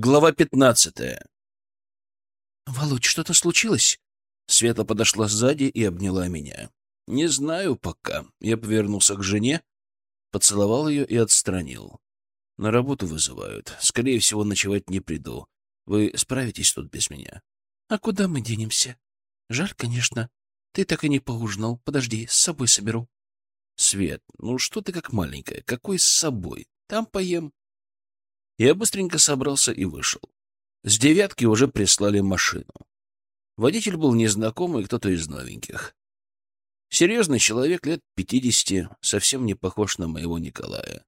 Глава пятнадцатая. «Володь, что-то случилось?» Света подошла сзади и обняла меня. «Не знаю пока». Я повернулся к жене, поцеловал ее и отстранил. «На работу вызывают. Скорее всего, ночевать не приду. Вы справитесь тут без меня?» «А куда мы денемся? Жаль, конечно. Ты так и не поужинал. Подожди, с собой соберу». «Свет, ну что ты как маленькая? Какой с собой? Там поем». Я быстренько собрался и вышел. С девятки уже прислали машину. Водитель был незнакомый, кто-то из новеньких. Серьезный человек, лет пятидесяти, совсем не похож на моего Николая.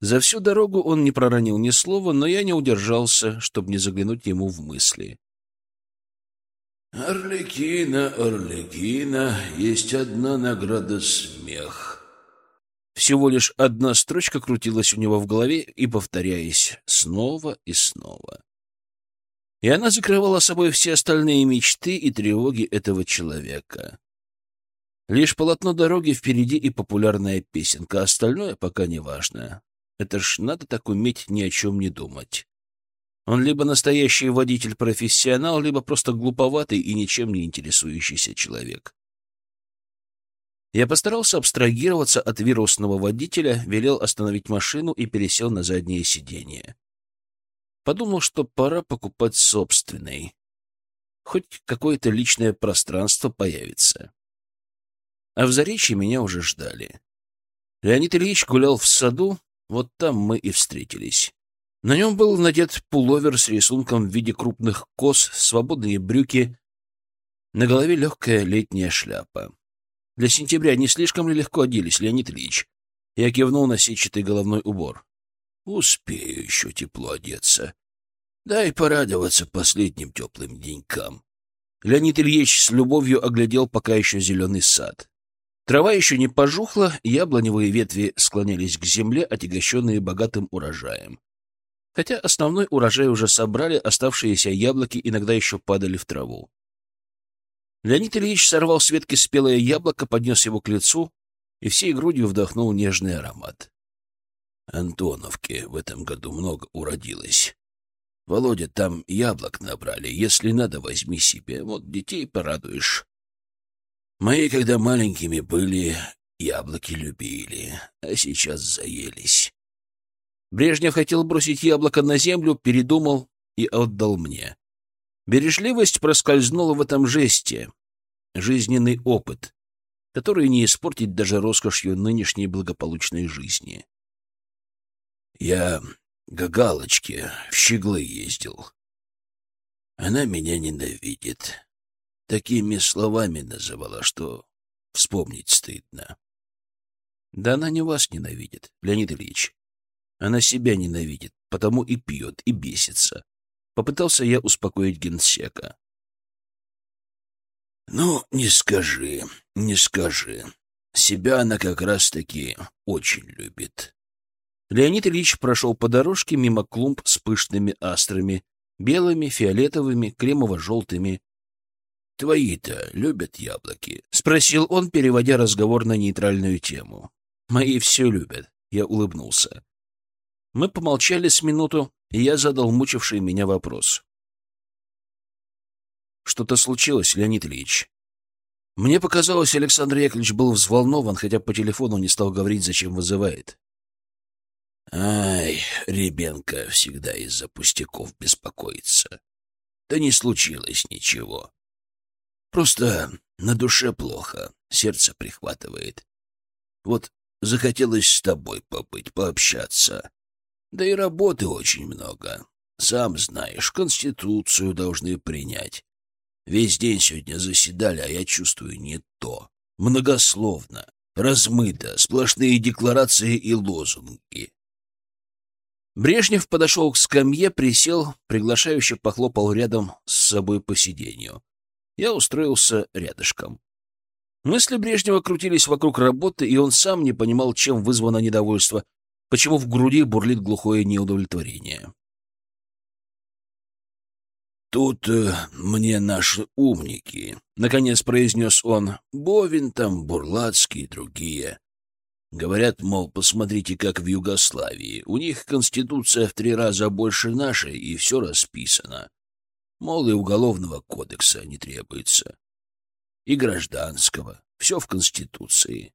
За всю дорогу он не проронил ни слова, но я не удержался, чтобы не заглянуть ему в мысли. «Орликина, Орликина, есть одна награда — смех». Всего лишь одна строчка крутилась у него в голове и, повторяясь, снова и снова. И она закрывала собой все остальные мечты и тревоги этого человека. Лишь полотно дороги впереди и популярная песенка, остальное пока не важно. Это ж надо так уметь ни о чем не думать. Он либо настоящий водитель-профессионал, либо просто глуповатый и ничем не интересующийся человек. Я постарался абстрагироваться от вирусного водителя, велел остановить машину и пересел на заднее сиденье. Подумал, что пора покупать собственный. Хоть какое-то личное пространство появится. А в Заречье меня уже ждали. Леонид Ильич гулял в саду, вот там мы и встретились. На нем был надет пуловер с рисунком в виде крупных кос, свободные брюки, на голове легкая летняя шляпа. Для сентября не слишком ли легко оделись, Леонид Ильич? Я кивнул на сетчатый головной убор. Успею еще тепло одеться. Дай порадоваться последним теплым денькам. Леонид Ильич с любовью оглядел пока еще зеленый сад. Трава еще не пожухла, яблоневые ветви склонялись к земле, отягощенные богатым урожаем. Хотя основной урожай уже собрали, оставшиеся яблоки иногда еще падали в траву. Леонид Ильич сорвал с ветки спелое яблоко, поднес его к лицу и всей грудью вдохнул нежный аромат. Антоновке в этом году много уродилось. Володя, там яблок набрали. Если надо, возьми себе. Вот детей порадуешь. Мои, когда маленькими были, яблоки любили, а сейчас заелись. Брежнев хотел бросить яблоко на землю, передумал и отдал мне. Бережливость проскользнула в этом жесте. Жизненный опыт, который не испортить даже роскошью нынешней благополучной жизни. Я к Галочке в Щеглы ездил. Она меня ненавидит. Такими словами называла, что вспомнить стыдно. Да она не вас ненавидит, Леонид Ильич. Она себя ненавидит, потому и пьет, и бесится. Попытался я успокоить генсека. «Ну, не скажи, не скажи. Себя она как раз-таки очень любит». Леонид Ильич прошел по дорожке мимо клумб с пышными астрами, белыми, фиолетовыми, кремово-желтыми. «Твои-то любят яблоки?» — спросил он, переводя разговор на нейтральную тему. «Мои все любят», — я улыбнулся. Мы помолчали с минуту, и я задал мучивший меня вопрос. Что-то случилось, Леонид Ильич? Мне показалось, Александр Яковлевич был взволнован, хотя по телефону не стал говорить, зачем вызывает. Ай, Ребенка всегда из-за пустяков беспокоится. Да не случилось ничего. Просто на душе плохо, сердце прихватывает. Вот захотелось с тобой побыть, пообщаться. Да и работы очень много. Сам знаешь, Конституцию должны принять. Весь день сегодня заседали, а я чувствую не то. Многословно, размыто, сплошные декларации и лозунги. Брежнев подошел к скамье, присел, приглашающе похлопал рядом с собой по сиденью. Я устроился рядышком. Мысли Брежнева крутились вокруг работы, и он сам не понимал, чем вызвано недовольство, почему в груди бурлит глухое неудовлетворение. «Тут э, мне наши умники», — наконец произнес он, — «Бовин там, Бурлацкий и другие. Говорят, мол, посмотрите, как в Югославии. У них конституция в три раза больше нашей, и все расписано. Мол, и уголовного кодекса не требуется. И гражданского. Все в конституции.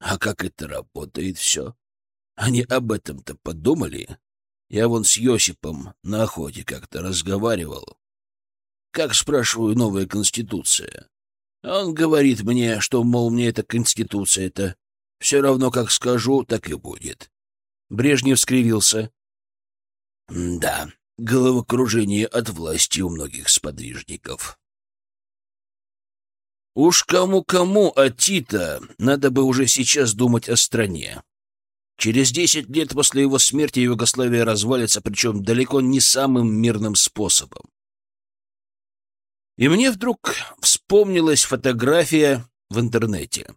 А как это работает все? Они об этом-то подумали? Я вон с Йосипом на охоте как-то разговаривал. Как, спрашиваю, новая конституция? Он говорит мне, что, мол, мне эта конституция-то все равно, как скажу, так и будет. Брежнев скривился. Да, головокружение от власти у многих сподвижников. Уж кому-кому, а Тита надо бы уже сейчас думать о стране. Через десять лет после его смерти Югославия развалится, причем далеко не самым мирным способом. И мне вдруг вспомнилась фотография в интернете.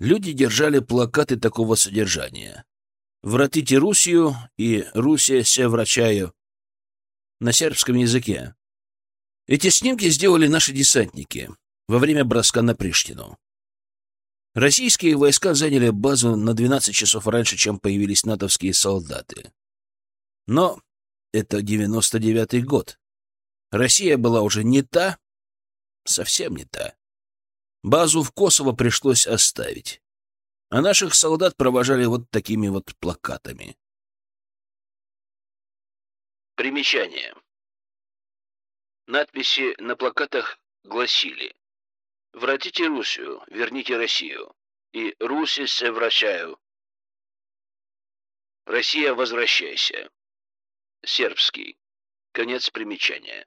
Люди держали плакаты такого содержания. «Вратите Русью» и «Русия се врачаю» на сербском языке. Эти снимки сделали наши десантники во время броска на Приштину. Российские войска заняли базу на 12 часов раньше, чем появились натовские солдаты. Но это 99-й год. Россия была уже не та, совсем не та. Базу в Косово пришлось оставить. А наших солдат провожали вот такими вот плакатами. Примечание. Надписи на плакатах гласили «Вратите Русию, верните Россию» и «Руси се вращаю». «Россия, возвращайся». Сербский. Конец примечания.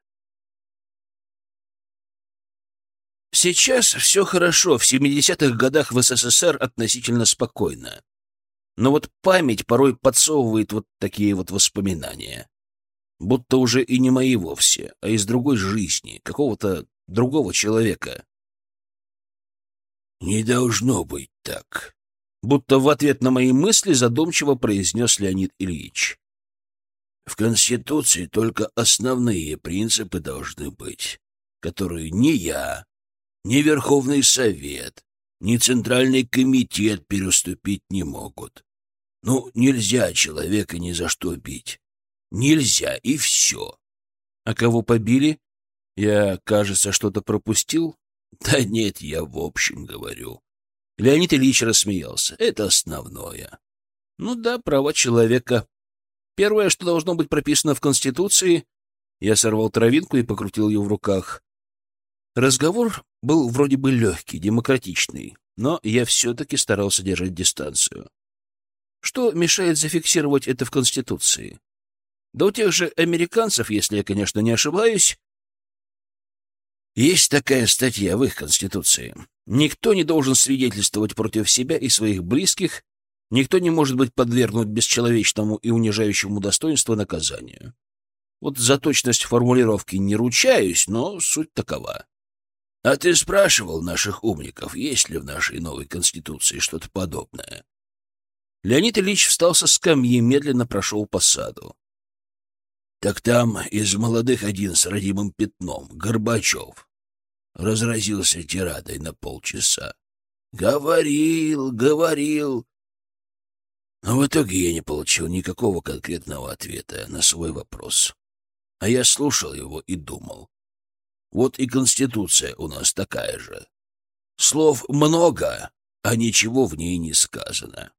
Сейчас все хорошо, в 70-х годах в СССР относительно спокойно. Но вот память порой подсовывает вот такие вот воспоминания. Будто уже и не мои вовсе, а из другой жизни, какого-то другого человека. «Не должно быть так», — будто в ответ на мои мысли задумчиво произнес Леонид Ильич. «В Конституции только основные принципы должны быть, которые ни я, ни Верховный Совет, ни Центральный комитет переступить не могут. Ну, нельзя человека ни за что бить. Нельзя, и все. А кого побили? Я, кажется, что-то пропустил? Да нет, я в общем говорю. Леонид Ильич рассмеялся. Это основное. Ну да, права человека. Первое, что должно быть прописано в Конституции... Я сорвал травинку и покрутил ее в руках. Разговор был вроде бы легкий, демократичный, но я все-таки старался держать дистанцию. Что мешает зафиксировать это в Конституции? Да у тех же американцев, если я, конечно, не ошибаюсь, есть такая статья в их Конституции. Никто не должен свидетельствовать против себя и своих близких, никто не может быть подвергнут бесчеловечному и унижающему достоинство наказанию. Вот за точность формулировки не ручаюсь, но суть такова. А ты спрашивал наших умников, есть ли в нашей новой Конституции что-то подобное? Леонид Ильич встал со скамьи, медленно прошел по саду. Так там из молодых один с родимым пятном, Горбачев, разразился тирадой на полчаса. Говорил, говорил. Но в итоге я не получил никакого конкретного ответа на свой вопрос. А я слушал его и думал. Вот и Конституция у нас такая же. Слов много, а ничего в ней не сказано.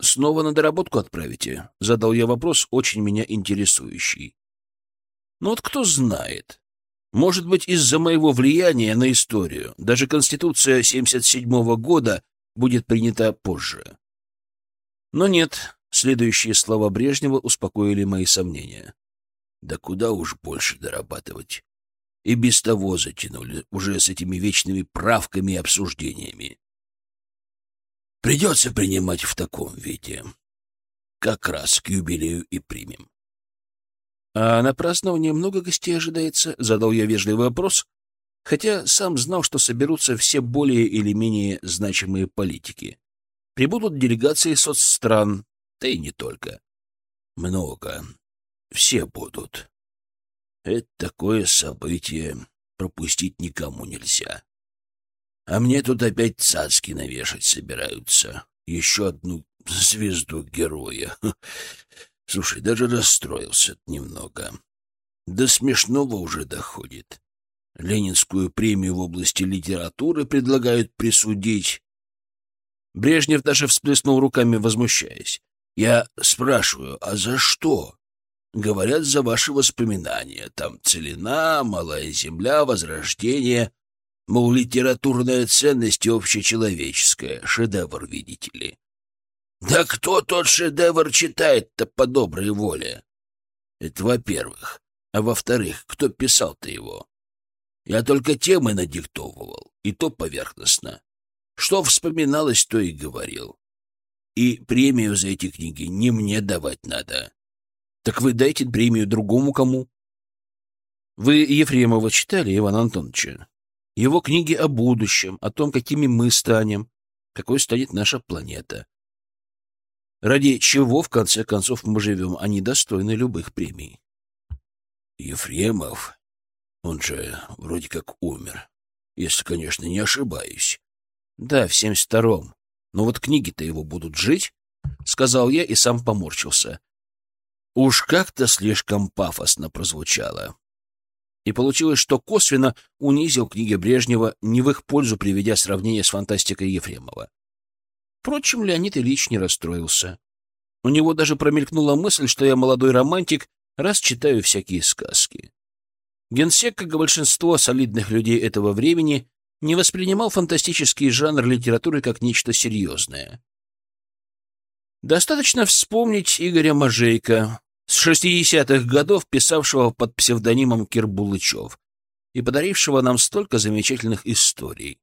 «Снова на доработку отправите?» — задал я вопрос, очень меня интересующий. «Ну вот кто знает. Может быть, из-за моего влияния на историю даже Конституция 77-го года будет принята позже». Но нет, следующие слова Брежнева успокоили мои сомнения. «Да куда уж больше дорабатывать?» и без того затянули уже с этими вечными правками и обсуждениями. Придется принимать в таком виде. Как раз к юбилею и примем. — А на празднование много гостей ожидается? — задал я вежливый вопрос, хотя сам знал, что соберутся все более или менее значимые политики. Прибудут делегации соцстран, да и не только. Много. Все будут. Это такое событие пропустить никому нельзя. А мне тут опять цацки навешать собираются. Еще одну звезду героя. Слушай, даже расстроился немного. До смешного уже доходит. Ленинскую премию в области литературы предлагают присудить. Брежнев даже всплеснул руками, возмущаясь. Я спрашиваю, а за что? Говорят, за ваши воспоминания. Там целина, малая земля, возрождение. Мол, литературная ценность общечеловеческая. Шедевр, видите ли. Да кто тот шедевр читает-то по доброй воле? Это во-первых. А во-вторых, кто писал-то его? Я только темы надиктовывал, и то поверхностно. Что вспоминалось, то и говорил. И премию за эти книги не мне давать надо. Так вы дайте премию другому кому. Вы Ефремова читали, Иван Антонович? Его книги о будущем, о том, какими мы станем, какой станет наша планета. Ради чего, в конце концов, мы живем, они достойны любых премий. Ефремов, он же вроде как умер, если, конечно, не ошибаюсь. Да, в семьдесят втором. Но вот книги-то его будут жить, — сказал я и сам поморщился. Уж как-то слишком пафосно прозвучало. И получилось, что косвенно унизил книги Брежнева, не в их пользу приведя сравнение с фантастикой Ефремова. Впрочем, Леонид Ильич не расстроился. У него даже промелькнула мысль, что я молодой романтик, раз читаю всякие сказки. Генсек, как и большинство солидных людей этого времени, не воспринимал фантастический жанр литературы как нечто серьезное. Достаточно вспомнить Игоря Можейко, с 60-х годов писавшего под псевдонимом Кирбулычев и подарившего нам столько замечательных историй.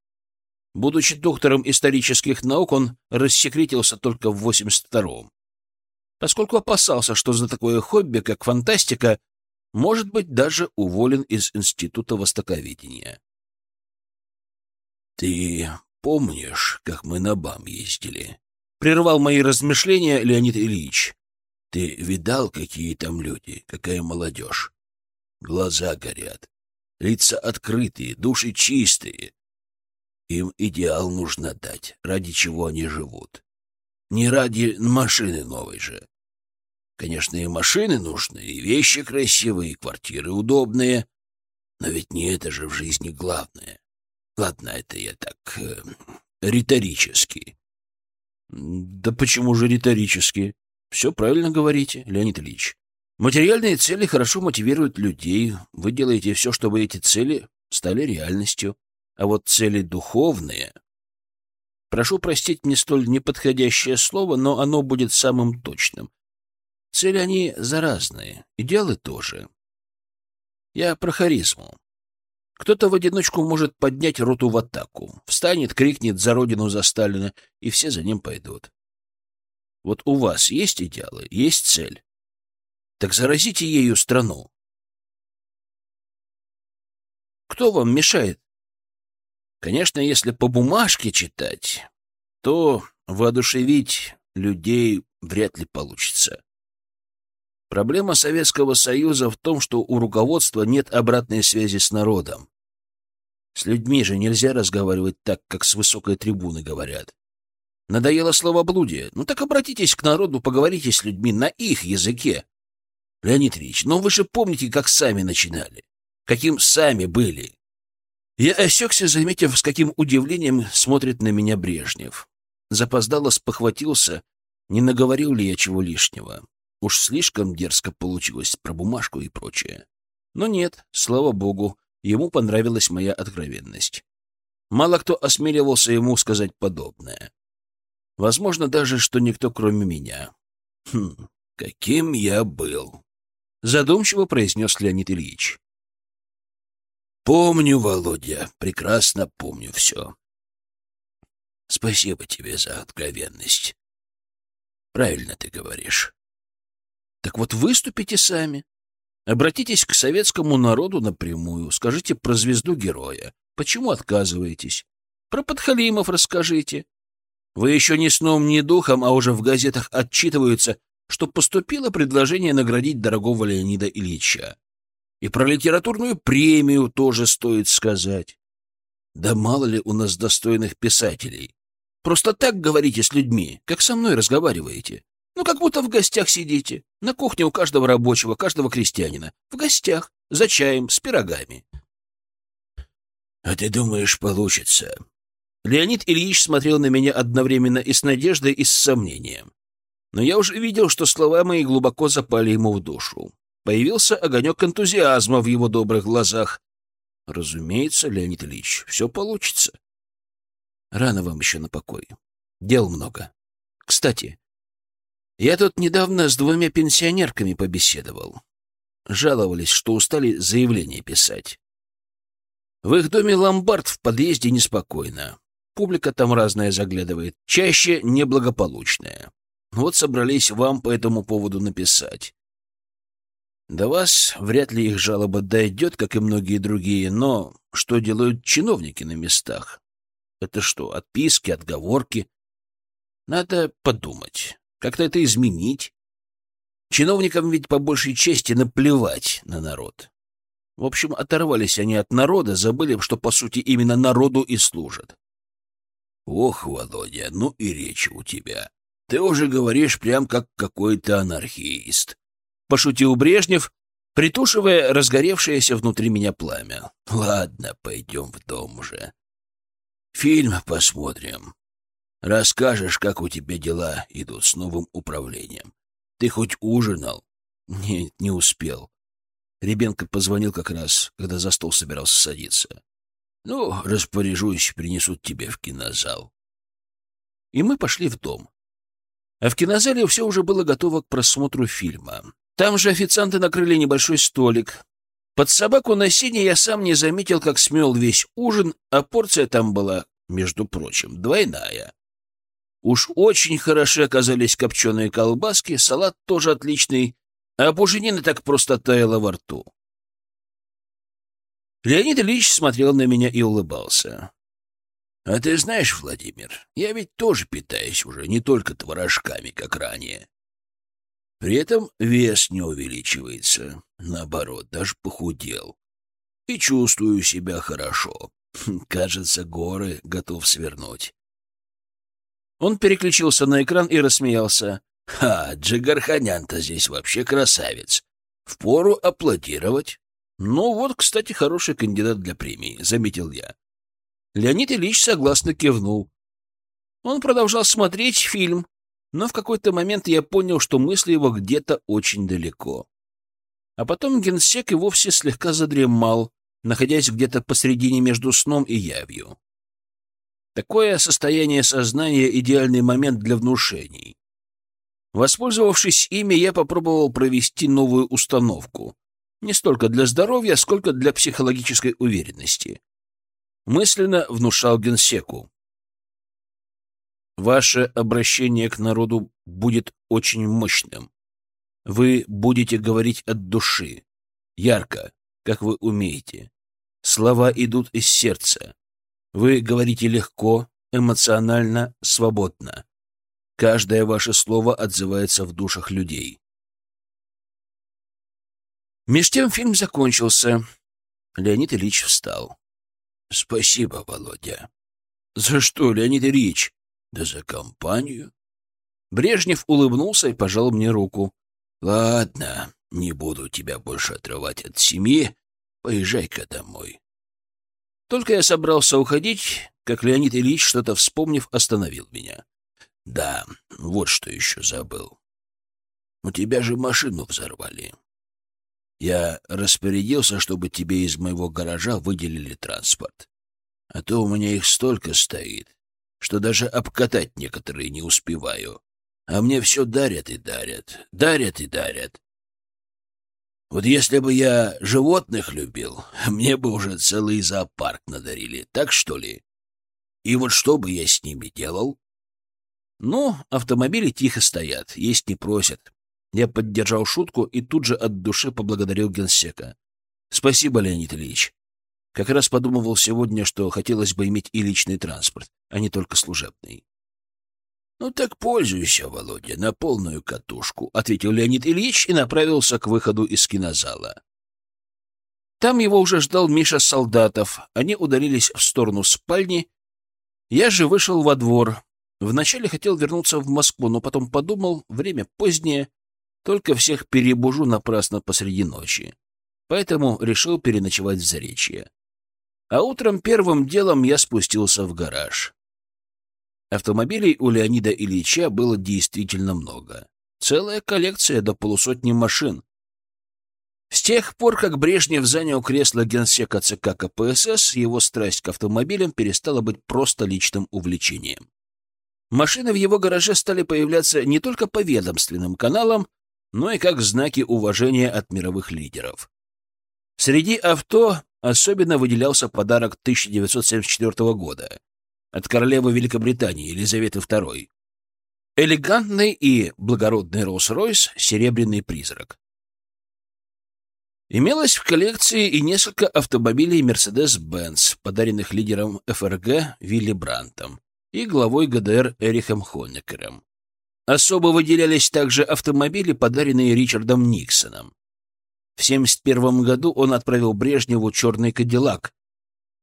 Будучи доктором исторических наук, он рассекретился только в 82-м, поскольку опасался, что за такое хобби, как фантастика, может быть даже уволен из Института Востоковедения. «Ты помнишь, как мы на БАМ ездили?» — прервал мои размышления Леонид Ильич. Ты видал, какие там люди, какая молодежь? Глаза горят, лица открытые, души чистые. Им идеал нужно дать, ради чего они живут. Не ради машины новой же. Конечно, и машины нужны, и вещи красивые, и квартиры удобные. Но ведь не это же в жизни главное. Ладно, это я так э, риторически. Да почему же риторически? Все правильно говорите, Леонид Ильич. Материальные цели хорошо мотивируют людей. Вы делаете все, чтобы эти цели стали реальностью. А вот цели духовные... Прошу простить мне столь неподходящее слово, но оно будет самым точным. Цели они заразные, идеалы тоже. Я про харизму. Кто-то в одиночку может поднять роту в атаку, встанет, крикнет за родину, за Сталина, и все за ним пойдут. Вот у вас есть идеалы, есть цель. Так заразите ею страну. Кто вам мешает? Конечно, если по бумажке читать, то воодушевить людей вряд ли получится. Проблема Советского Союза в том, что у руководства нет обратной связи с народом. С людьми же нельзя разговаривать так, как с высокой трибуны говорят. Надоело словоблудие? Ну так обратитесь к народу, поговорите с людьми на их языке. Леонид Ильич, ну вы же помните, как сами начинали, каким сами были. Я осекся, заметив, с каким удивлением смотрит на меня Брежнев. Запоздало спохватился, не наговорил ли я чего лишнего. Уж слишком дерзко получилось про бумажку и прочее. Но нет, слава богу, ему понравилась моя откровенность. Мало кто осмеливался ему сказать подобное. Возможно даже, что никто, кроме меня. Хм, каким я был. Задумчиво произнес Леонид Ильич. Помню, Володя, прекрасно помню все. Спасибо тебе за откровенность. Правильно ты говоришь. Так вот выступите сами. Обратитесь к советскому народу напрямую. Скажите про звезду героя. Почему отказываетесь? Про подхалимов расскажите. Вы еще ни сном, ни духом, а уже в газетах отчитываются, что поступило предложение наградить дорогого Леонида Ильича. И про литературную премию тоже стоит сказать. Да мало ли у нас достойных писателей. Просто так говорите с людьми, как со мной разговариваете. Ну, как будто в гостях сидите. На кухне у каждого рабочего, каждого крестьянина. В гостях, за чаем, с пирогами. А ты думаешь, получится? Леонид Ильич смотрел на меня одновременно и с надеждой, и с сомнением. Но я уже видел, что слова мои глубоко запали ему в душу. Появился огонек энтузиазма в его добрых глазах. Разумеется, Леонид Ильич, все получится. Рано вам еще на покой. Дел много. Кстати, я тут недавно с двумя пенсионерками побеседовал. Жаловались, что устали заявление писать. В их доме ломбард в подъезде неспокойно. Публика там разная заглядывает, чаще неблагополучная. Вот собрались вам по этому поводу написать. До вас вряд ли их жалоба дойдет, как и многие другие, но что делают чиновники на местах? Это что, отписки, отговорки? Надо подумать, как-то это изменить. Чиновникам ведь по большей части наплевать на народ. В общем, оторвались они от народа, забыли, что, по сути, именно народу и служат. Ох, Володя, ну и речь у тебя. Ты уже говоришь прям как какой-то анархист. — пошутил Брежнев, притушивая разгоревшееся внутри меня пламя. «Ладно, пойдем в дом уже. Фильм посмотрим. Расскажешь, как у тебя дела идут с новым управлением. Ты хоть ужинал?» «Нет, не успел». Ребенка позвонил как раз, когда за стол собирался садиться. «Ну, распоряжусь, принесут тебе в кинозал». И мы пошли в дом. А в кинозале все уже было готово к просмотру фильма. Там же официанты накрыли небольшой столик. Под собаку на сене я сам не заметил, как смел весь ужин, а порция там была, между прочим, двойная. Уж очень хороши оказались копченые колбаски, салат тоже отличный, а буженина так просто таяла во рту. Леонид Ильич смотрел на меня и улыбался. — А ты знаешь, Владимир, я ведь тоже питаюсь уже не только творожками, как ранее. При этом вес не увеличивается. Наоборот, даже похудел. И чувствую себя хорошо. Кажется, горы готов свернуть. Он переключился на экран и рассмеялся. «Ха, Джигарханян-то здесь вообще красавец. Впору аплодировать». «Ну вот, кстати, хороший кандидат для премии», — заметил я. Леонид Ильич согласно кивнул. Он продолжал смотреть фильм, но в какой-то момент я понял, что мысли его где-то очень далеко. А потом генсек и вовсе слегка задремал, находясь где-то посредине между сном и явью. Такое состояние сознания — идеальный момент для внушений. Воспользовавшись ими, я попробовал провести новую установку. Не столько для здоровья, сколько для психологической уверенности. Мысленно внушал генсеку. Ваше обращение к народу будет очень мощным. Вы будете говорить от души, ярко, как вы умеете. Слова идут из сердца. Вы говорите легко, эмоционально, свободно. Каждое ваше слово отзывается в душах людей. Меж тем фильм закончился. Леонид Ильич встал. — Спасибо, Володя. — За что, Леонид Ильич? Да за компанию. Брежнев улыбнулся и пожал мне руку. Ладно, не буду тебя больше отрывать от семьи. Поезжай-ка домой. Только я собрался уходить, как Леонид Ильич, что-то вспомнив, остановил меня. Да, вот что еще забыл. У тебя же машину взорвали. Я распорядился, чтобы тебе из моего гаража выделили транспорт. А то у меня их столько стоит что даже обкатать некоторые не успеваю. А мне все дарят и дарят, дарят и дарят. Вот если бы я животных любил, мне бы уже целый зоопарк надарили, так что ли? И вот что бы я с ними делал? Ну, автомобили тихо стоят, есть не просят. Я поддержал шутку и тут же от души поблагодарил генсека. Спасибо, Леонид Ильич. Как раз подумывал сегодня, что хотелось бы иметь и личный транспорт, а не только служебный. — Ну так пользуйся, Володя, на полную катушку, — ответил Леонид Ильич и направился к выходу из кинозала. Там его уже ждал Миша Солдатов. Они удалились в сторону спальни. Я же вышел во двор. Вначале хотел вернуться в Москву, но потом подумал, время позднее, только всех перебужу напрасно посреди ночи. Поэтому решил переночевать в Заречье. А утром первым делом я спустился в гараж. Автомобилей у Леонида Ильича было действительно много. Целая коллекция до полусотни машин. С тех пор, как Брежнев занял кресло генсека ЦК КПСС, его страсть к автомобилям перестала быть просто личным увлечением. Машины в его гараже стали появляться не только по ведомственным каналам, но и как знаки уважения от мировых лидеров. Среди авто особенно выделялся подарок 1974 года от королевы Великобритании Елизаветы II. Элегантный и благородный Роллс-Ройс «Серебряный призрак». Имелось в коллекции и несколько автомобилей Mercedes-Benz, подаренных лидером ФРГ Вилли Брантом и главой ГДР Эрихом Хонекером. Особо выделялись также автомобили, подаренные Ричардом Никсоном. В 1971 году он отправил Брежневу черный кадиллак,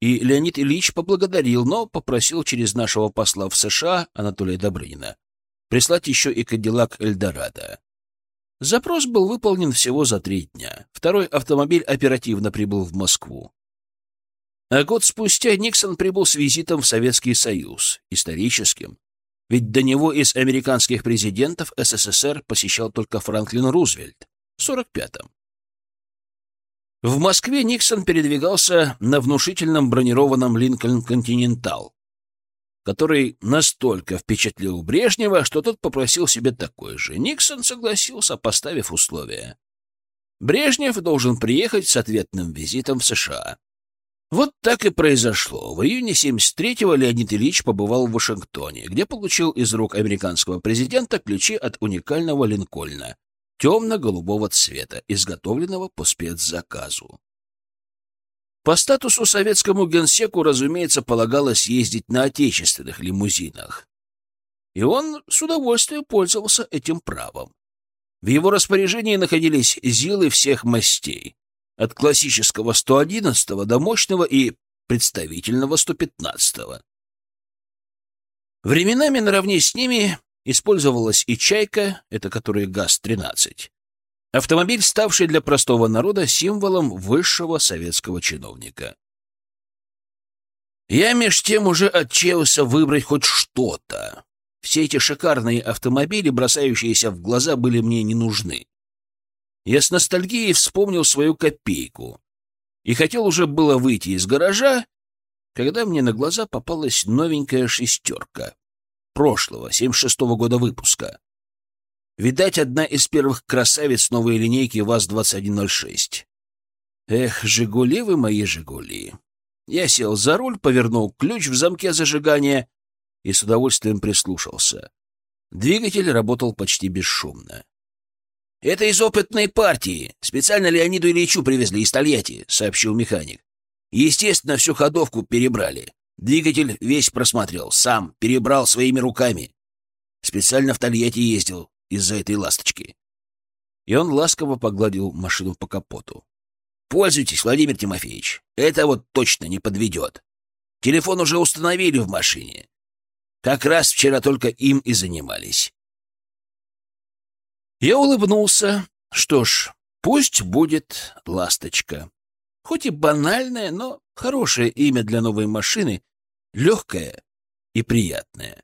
и Леонид Ильич поблагодарил, но попросил через нашего посла в США Анатолия Добрынина прислать еще и кадиллак Эльдорадо. Запрос был выполнен всего за три дня. Второй автомобиль оперативно прибыл в Москву. А год спустя Никсон прибыл с визитом в Советский Союз, историческим. Ведь до него из американских президентов СССР посещал только Франклин Рузвельт в 45-м. В Москве Никсон передвигался на внушительном бронированном Линкольн Континентал, который настолько впечатлил Брежнева, что тот попросил себе такой же. Никсон согласился, поставив условия. Брежнев должен приехать с ответным визитом в США. Вот так и произошло. В июне 73-го Леонид Ильич побывал в Вашингтоне, где получил из рук американского президента ключи от уникального Линкольна темно-голубого цвета, изготовленного по спецзаказу. По статусу советскому генсеку, разумеется, полагалось ездить на отечественных лимузинах. И он с удовольствием пользовался этим правом. В его распоряжении находились ЗИЛы всех мастей, от классического 111 до мощного и представительного 115. -го. Временами наравне с ними использовалась и «Чайка», это который ГАЗ-13, Автомобиль, ставший для простого народа символом высшего советского чиновника. Я меж тем уже отчаялся выбрать хоть что-то. Все эти шикарные автомобили, бросающиеся в глаза, были мне не нужны. Я с ностальгией вспомнил свою копейку и хотел уже было выйти из гаража, когда мне на глаза попалась новенькая шестерка прошлого, 76-го года выпуска. Видать, одна из первых красавиц новой линейки ВАЗ-2106. Эх, «Жигули» вы мои «Жигули». Я сел за руль, повернул ключ в замке зажигания и с удовольствием прислушался. Двигатель работал почти бесшумно. «Это из опытной партии. Специально Леониду Ильичу привезли из Тольятти», — сообщил механик. «Естественно, всю ходовку перебрали. Двигатель весь просмотрел, сам, перебрал своими руками. Специально в Тольятти ездил, из-за этой ласточки. И он ласково погладил машину по капоту. «Пользуйтесь, Владимир Тимофеевич. Это вот точно не подведет. Телефон уже установили в машине. Как раз вчера только им и занимались». Я улыбнулся. Что ж, пусть будет «Ласточка». Хоть и банальное, но хорошее имя для новой машины, легкое и приятное.